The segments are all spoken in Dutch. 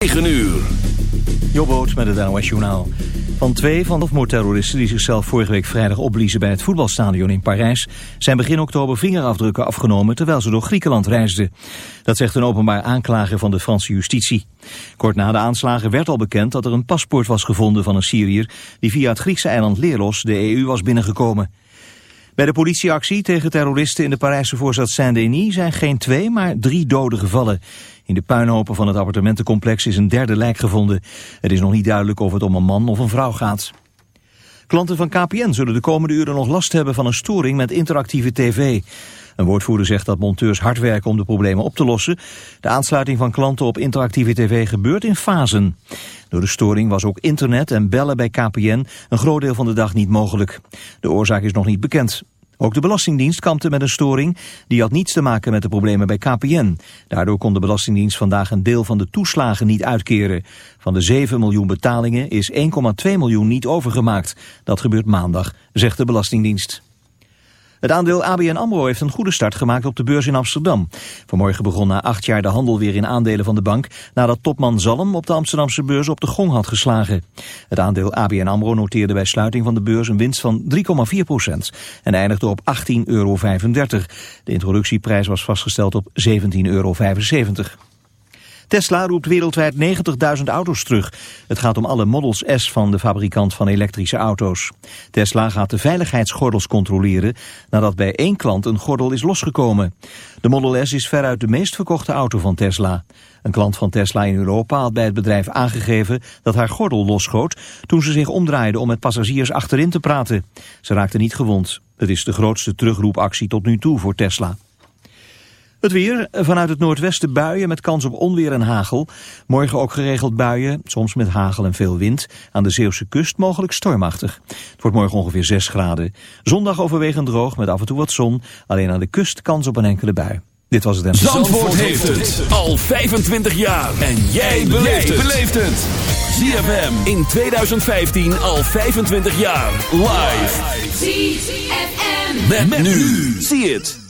9 uur. Jobboot met het NOS Journaal. Van twee van de moordterroristen die zichzelf vorige week vrijdag opbliezen bij het voetbalstadion in Parijs... zijn begin oktober vingerafdrukken afgenomen terwijl ze door Griekenland reisden. Dat zegt een openbaar aanklager van de Franse justitie. Kort na de aanslagen werd al bekend dat er een paspoort was gevonden van een Syriër... die via het Griekse eiland Leros de EU was binnengekomen. Bij de politieactie tegen terroristen in de Parijse voorstad Saint-Denis zijn geen twee, maar drie doden gevallen. In de puinhopen van het appartementencomplex is een derde lijk gevonden. Het is nog niet duidelijk of het om een man of een vrouw gaat. Klanten van KPN zullen de komende uren nog last hebben van een storing met interactieve tv. Een woordvoerder zegt dat monteurs hard werken om de problemen op te lossen. De aansluiting van klanten op interactieve tv gebeurt in fasen. Door de storing was ook internet en bellen bij KPN een groot deel van de dag niet mogelijk. De oorzaak is nog niet bekend. Ook de Belastingdienst kampte met een storing. Die had niets te maken met de problemen bij KPN. Daardoor kon de Belastingdienst vandaag een deel van de toeslagen niet uitkeren. Van de 7 miljoen betalingen is 1,2 miljoen niet overgemaakt. Dat gebeurt maandag, zegt de Belastingdienst. Het aandeel ABN AMRO heeft een goede start gemaakt op de beurs in Amsterdam. Vanmorgen begon na acht jaar de handel weer in aandelen van de bank... nadat topman Zalm op de Amsterdamse beurs op de gong had geslagen. Het aandeel ABN AMRO noteerde bij sluiting van de beurs een winst van 3,4 procent... en eindigde op 18,35 euro. De introductieprijs was vastgesteld op 17,75 euro. Tesla roept wereldwijd 90.000 auto's terug. Het gaat om alle Models S van de fabrikant van elektrische auto's. Tesla gaat de veiligheidsgordels controleren nadat bij één klant een gordel is losgekomen. De Model S is veruit de meest verkochte auto van Tesla. Een klant van Tesla in Europa had bij het bedrijf aangegeven dat haar gordel losschoot toen ze zich omdraaide om met passagiers achterin te praten. Ze raakte niet gewond. Het is de grootste terugroepactie tot nu toe voor Tesla. Het weer, vanuit het noordwesten buien met kans op onweer en hagel. Morgen ook geregeld buien, soms met hagel en veel wind. Aan de Zeeuwse kust mogelijk stormachtig. Het wordt morgen ongeveer 6 graden. Zondag overwegend droog met af en toe wat zon. Alleen aan de kust kans op een enkele bui. Dit was het en... Zandvoort, Zandvoort heeft het al 25 jaar. En jij beleeft het. ZFM in 2015 al 25 jaar. Live. ZFM. met nu. Zie het.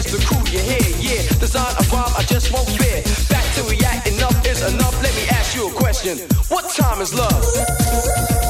is the crew you hear, yeah. Design a bomb I just won't fear. Back to react, enough is enough. Let me ask you a question. What time is love?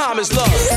Time is love?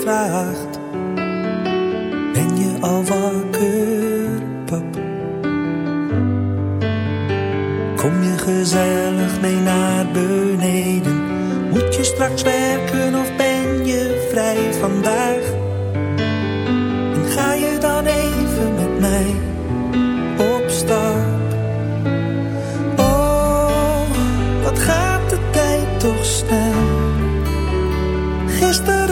Vraagt. Ben je al wakker, pap? Kom je gezellig mee naar beneden? Moet je straks werken of ben je vrij vandaag? En ga je dan even met mij op stap? Oh, wat gaat de tijd toch snel? Gisteren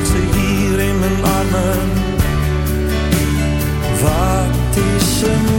Lag ze hier in mijn armen. Wat is ze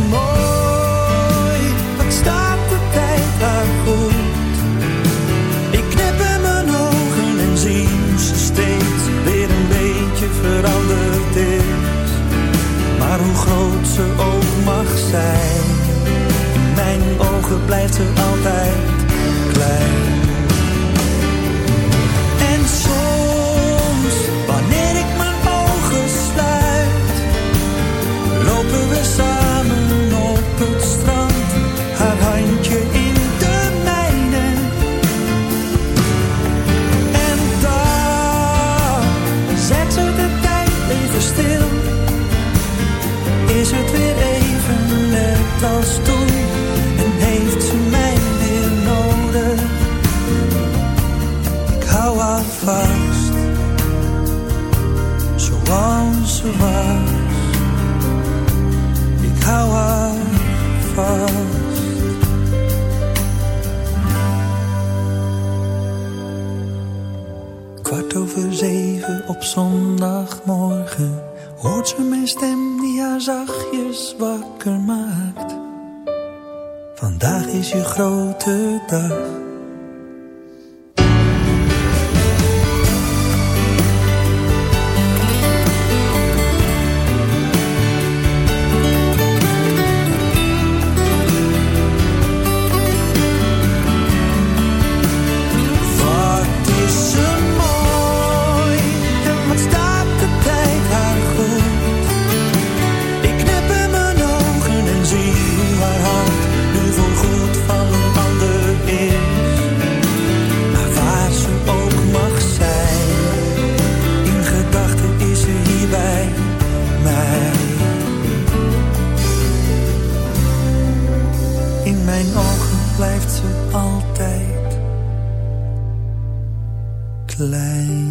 klein.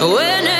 When